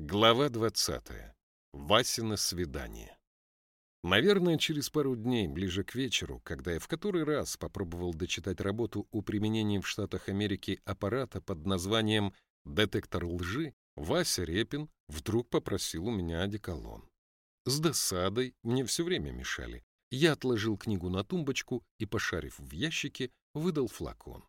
Глава 20. Васина свидание. Наверное, через пару дней, ближе к вечеру, когда я в который раз попробовал дочитать работу о применении в Штатах Америки аппарата под названием «Детектор лжи», Вася Репин вдруг попросил у меня одеколон. С досадой мне все время мешали. Я отложил книгу на тумбочку и, пошарив в ящике, выдал флакон.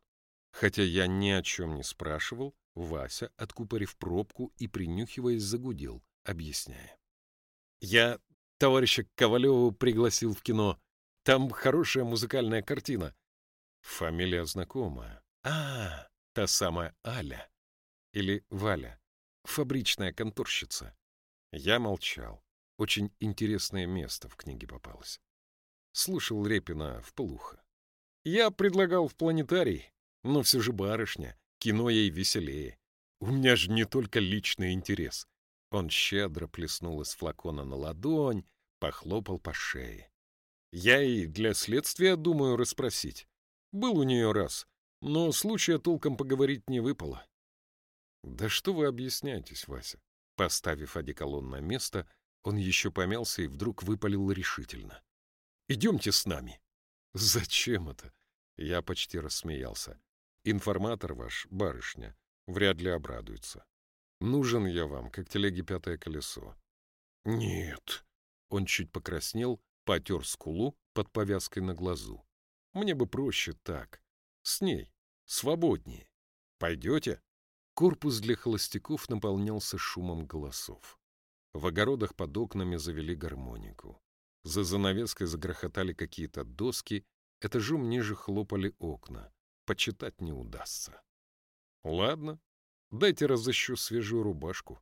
Хотя я ни о чем не спрашивал, Вася, откупорив пробку и принюхиваясь, загудел, объясняя. «Я товарища Ковалеву пригласил в кино. Там хорошая музыкальная картина». Фамилия знакомая. «А, та самая Аля. Или Валя. Фабричная конторщица». Я молчал. Очень интересное место в книге попалось. Слушал Репина в полухо. «Я предлагал в планетарий, но все же барышня. Кино ей веселее. У меня же не только личный интерес. Он щедро плеснул из флакона на ладонь, похлопал по шее. Я и для следствия думаю расспросить. Был у нее раз, но случая толком поговорить не выпало. Да что вы объясняетесь, Вася? Поставив одеколон на место, он еще помялся и вдруг выпалил решительно. «Идемте с нами». «Зачем это?» Я почти рассмеялся. Информатор ваш, барышня, вряд ли обрадуется. Нужен я вам, как телеге пятое колесо. Нет. Он чуть покраснел, потер скулу под повязкой на глазу. Мне бы проще так. С ней. Свободнее. Пойдете? Корпус для холостяков наполнялся шумом голосов. В огородах под окнами завели гармонику. За занавеской загрохотали какие-то доски, этажом ниже хлопали окна почитать не удастся. Ладно, дайте разыщу свежую рубашку.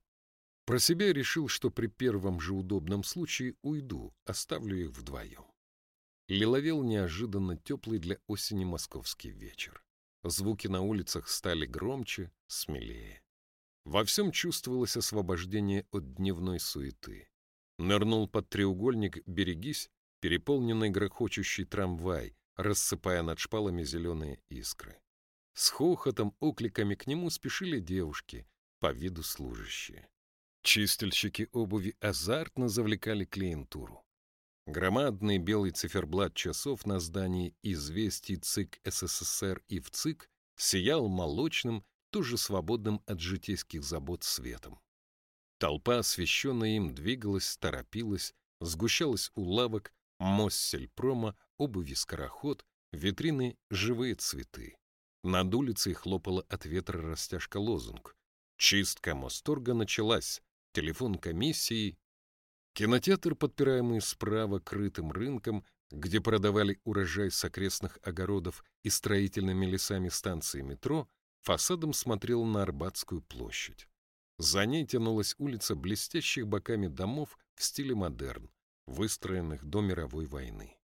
Про себя решил, что при первом же удобном случае уйду, оставлю их вдвоем. Лиловел неожиданно теплый для осени московский вечер. Звуки на улицах стали громче, смелее. Во всем чувствовалось освобождение от дневной суеты. Нырнул под треугольник «Берегись», переполненный грохочущий трамвай, рассыпая над шпалами зеленые искры. С хохотом, окликами к нему спешили девушки, по виду служащие. Чистильщики обуви азартно завлекали клиентуру. Громадный белый циферблат часов на здании «Известий ЦИК СССР» и в ЦИК сиял молочным, тоже свободным от житейских забот светом. Толпа, освещенная им, двигалась, торопилась, сгущалась у лавок, мост сельпрома, обуви скороход, витрины — живые цветы. Над улицей хлопала от ветра растяжка лозунг. Чистка Мосторга началась. Телефон комиссии. Кинотеатр, подпираемый справа крытым рынком, где продавали урожай с окрестных огородов и строительными лесами станции метро, фасадом смотрел на Арбатскую площадь. За ней тянулась улица блестящих боками домов в стиле модерн, выстроенных до мировой войны.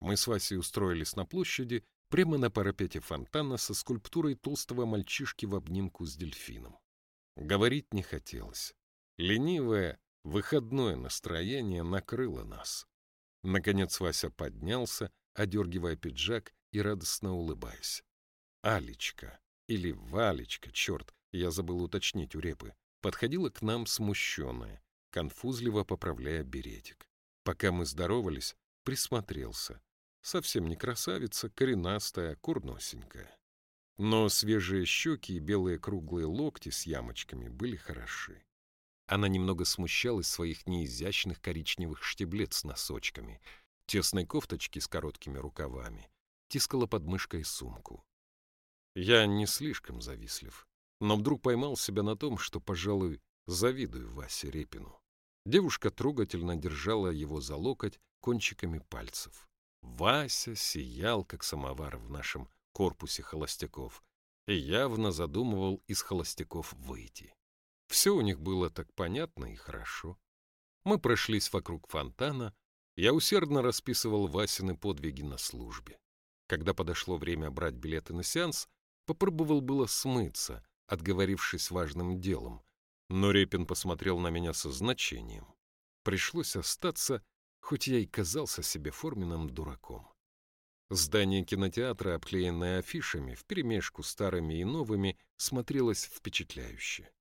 Мы с Васей устроились на площади прямо на парапете фонтана со скульптурой толстого мальчишки в обнимку с дельфином. Говорить не хотелось. Ленивое, выходное настроение накрыло нас. Наконец Вася поднялся, одергивая пиджак и радостно улыбаясь. Алечка, или Валечка, черт, я забыл уточнить у репы, подходила к нам смущенная, конфузливо поправляя беретик. Пока мы здоровались, присмотрелся. Совсем не красавица, коренастая, курносенькая. Но свежие щеки и белые круглые локти с ямочками были хороши. Она немного смущалась своих неизящных коричневых штиблет с носочками, тесной кофточки с короткими рукавами, тискала под мышкой сумку. Я не слишком завистлив, но вдруг поймал себя на том, что, пожалуй, завидую Васе Репину. Девушка трогательно держала его за локоть кончиками пальцев. Вася сиял, как самовар в нашем корпусе холостяков, и явно задумывал из холостяков выйти. Все у них было так понятно и хорошо. Мы прошлись вокруг фонтана, я усердно расписывал Васины подвиги на службе. Когда подошло время брать билеты на сеанс, попробовал было смыться, отговорившись важным делом, но Репин посмотрел на меня со значением. Пришлось остаться, хоть я и казался себе форменным дураком. Здание кинотеатра, обклеенное афишами, вперемешку старыми и новыми, смотрелось впечатляюще.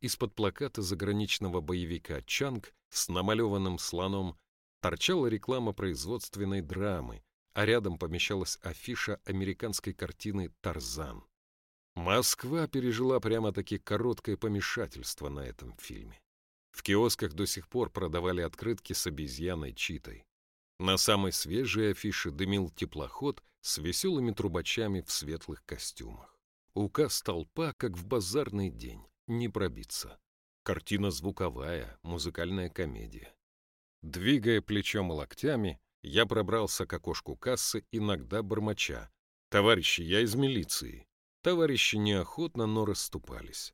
из-под плаката заграничного боевика «Чанг» с намалеванным слоном торчала реклама производственной драмы, а рядом помещалась афиша американской картины «Тарзан». Москва пережила прямо-таки короткое помешательство на этом фильме. В киосках до сих пор продавали открытки с обезьяной Читой. На самой свежей афише дымил теплоход с веселыми трубачами в светлых костюмах. Указ толпа, как в базарный день, не пробиться. Картина звуковая, музыкальная комедия. Двигая плечом и локтями, я пробрался к окошку кассы, иногда бормоча. «Товарищи, я из милиции». Товарищи неохотно, но расступались.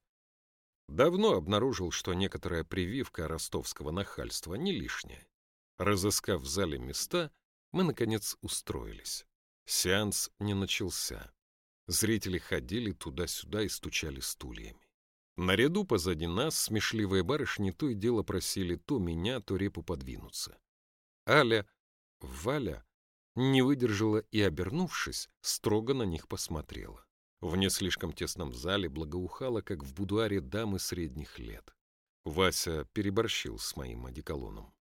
Давно обнаружил, что некоторая прививка ростовского нахальства не лишняя. Разыскав в зале места, мы, наконец, устроились. Сеанс не начался. Зрители ходили туда-сюда и стучали стульями. Наряду позади нас смешливые барышни то и дело просили то меня, то репу подвинуться. Аля, Валя, не выдержала и, обернувшись, строго на них посмотрела. В не слишком тесном зале благоухало, как в будуаре дамы средних лет. Вася переборщил с моим одеколоном.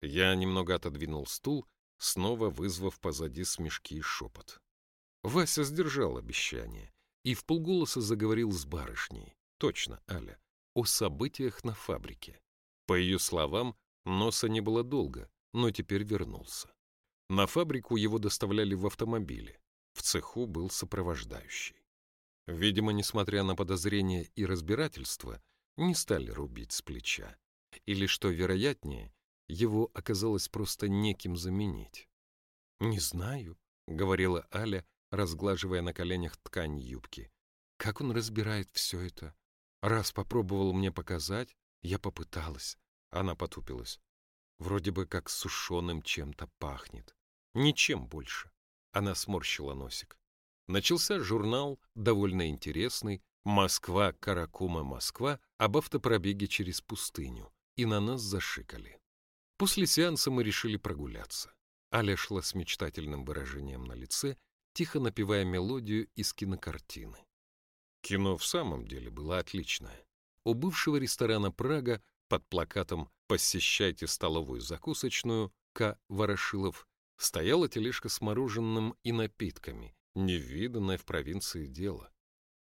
Я немного отодвинул стул, снова вызвав позади смешки и шепот. Вася сдержал обещание и в полголоса заговорил с барышней, точно, Аля, о событиях на фабрике. По ее словам, носа не было долго, но теперь вернулся. На фабрику его доставляли в автомобиле. В цеху был сопровождающий. Видимо, несмотря на подозрения и разбирательства, не стали рубить с плеча. Или, что вероятнее, его оказалось просто неким заменить. «Не знаю», — говорила Аля, разглаживая на коленях ткань юбки. «Как он разбирает все это? Раз попробовал мне показать, я попыталась». Она потупилась. Вроде бы как сушеным чем-то пахнет. Ничем больше. Она сморщила носик. Начался журнал, довольно интересный, «Москва, Каракума, Москва» об автопробеге через пустыню, и на нас зашикали. После сеанса мы решили прогуляться. Аля шла с мечтательным выражением на лице, тихо напевая мелодию из кинокартины. Кино в самом деле было отличное. У бывшего ресторана «Прага» под плакатом «Посещайте столовую закусочную» К. Ворошилов стояла тележка с мороженым и напитками, невиданное в провинции дело.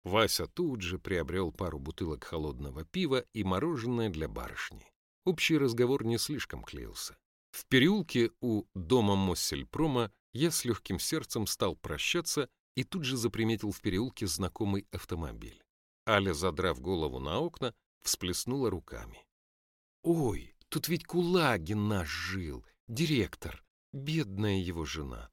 Вася тут же приобрел пару бутылок холодного пива и мороженое для барышни. Общий разговор не слишком клеился. В переулке у дома Моссельпрома я с легким сердцем стал прощаться и тут же заприметил в переулке знакомый автомобиль. Аля, задрав голову на окна, всплеснула руками. «Ой, тут ведь Кулагин наш жил, директор, бедная его жена.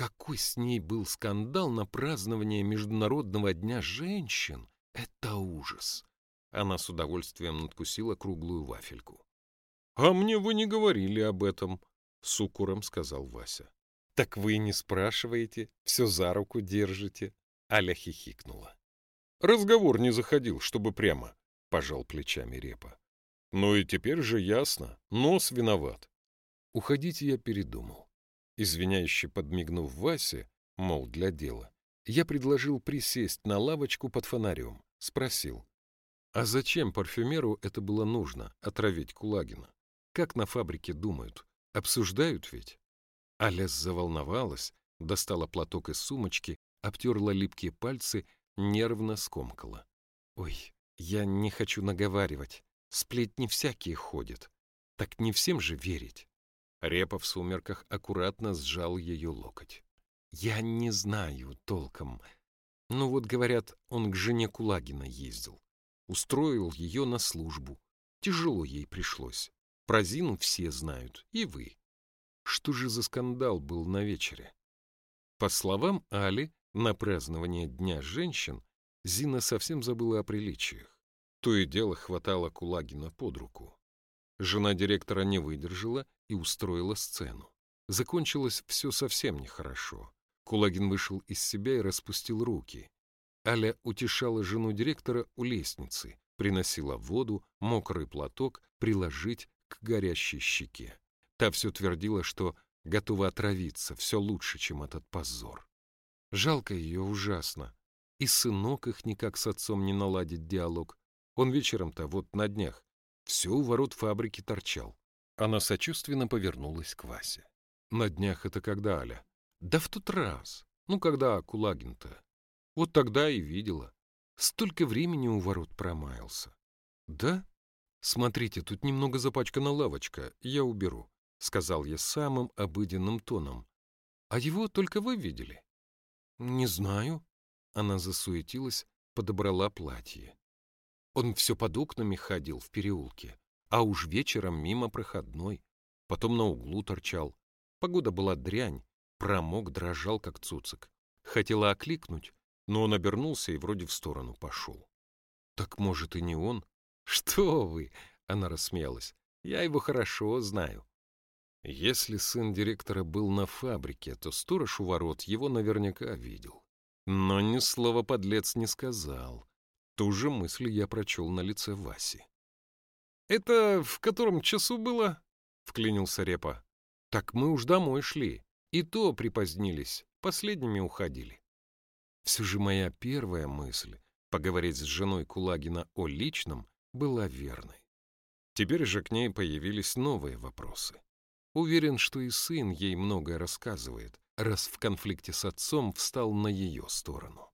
Какой с ней был скандал на празднование Международного дня женщин! Это ужас! Она с удовольствием надкусила круглую вафельку. — А мне вы не говорили об этом, — с укором сказал Вася. — Так вы не спрашиваете, все за руку держите. Аля хихикнула. — Разговор не заходил, чтобы прямо, — пожал плечами Репа. — Ну и теперь же ясно, нос виноват. Уходить я передумал. Извиняюще подмигнув Васе, мол, для дела, я предложил присесть на лавочку под фонарем. Спросил, а зачем парфюмеру это было нужно, отравить Кулагина? Как на фабрике думают? Обсуждают ведь? Аляс заволновалась, достала платок из сумочки, обтерла липкие пальцы, нервно скомкала. «Ой, я не хочу наговаривать. Сплетни всякие ходят. Так не всем же верить». Репа в сумерках аккуратно сжал ее локоть. «Я не знаю толком. Ну вот, говорят, он к жене Кулагина ездил. Устроил ее на службу. Тяжело ей пришлось. Про Зину все знают, и вы. Что же за скандал был на вечере? По словам Али, на празднование Дня женщин Зина совсем забыла о приличиях. То и дело хватало Кулагина под руку. Жена директора не выдержала и устроила сцену. Закончилось все совсем нехорошо. Кулагин вышел из себя и распустил руки. Аля утешала жену директора у лестницы, приносила воду, мокрый платок приложить к горящей щеке. Та все твердила, что готова отравиться, все лучше, чем этот позор. Жалко ее ужасно. И сынок их никак с отцом не наладит диалог. Он вечером-то, вот на днях, все у ворот фабрики торчал. Она сочувственно повернулась к Васе. На днях это когда, Аля? Да в тот раз. Ну, когда Кулагин-то. Вот тогда и видела. Столько времени у ворот промаялся. Да? Смотрите, тут немного запачкана лавочка, я уберу, сказал я самым обыденным тоном. А его только вы видели? Не знаю. Она засуетилась, подобрала платье. Он все под окнами ходил в переулке, а уж вечером мимо проходной, потом на углу торчал. Погода была дрянь, промок, дрожал, как цуцик. Хотела окликнуть, но он обернулся и вроде в сторону пошел. «Так, может, и не он?» «Что вы!» — она рассмеялась. «Я его хорошо знаю». Если сын директора был на фабрике, то сторож у ворот его наверняка видел. Но ни слова подлец не сказал. Ту же мысль я прочел на лице Васи. «Это в котором часу было?» — вклинился Репа. «Так мы уж домой шли. И то припозднились, последними уходили. Все же моя первая мысль — поговорить с женой Кулагина о личном — была верной. Теперь же к ней появились новые вопросы. Уверен, что и сын ей многое рассказывает, раз в конфликте с отцом встал на ее сторону.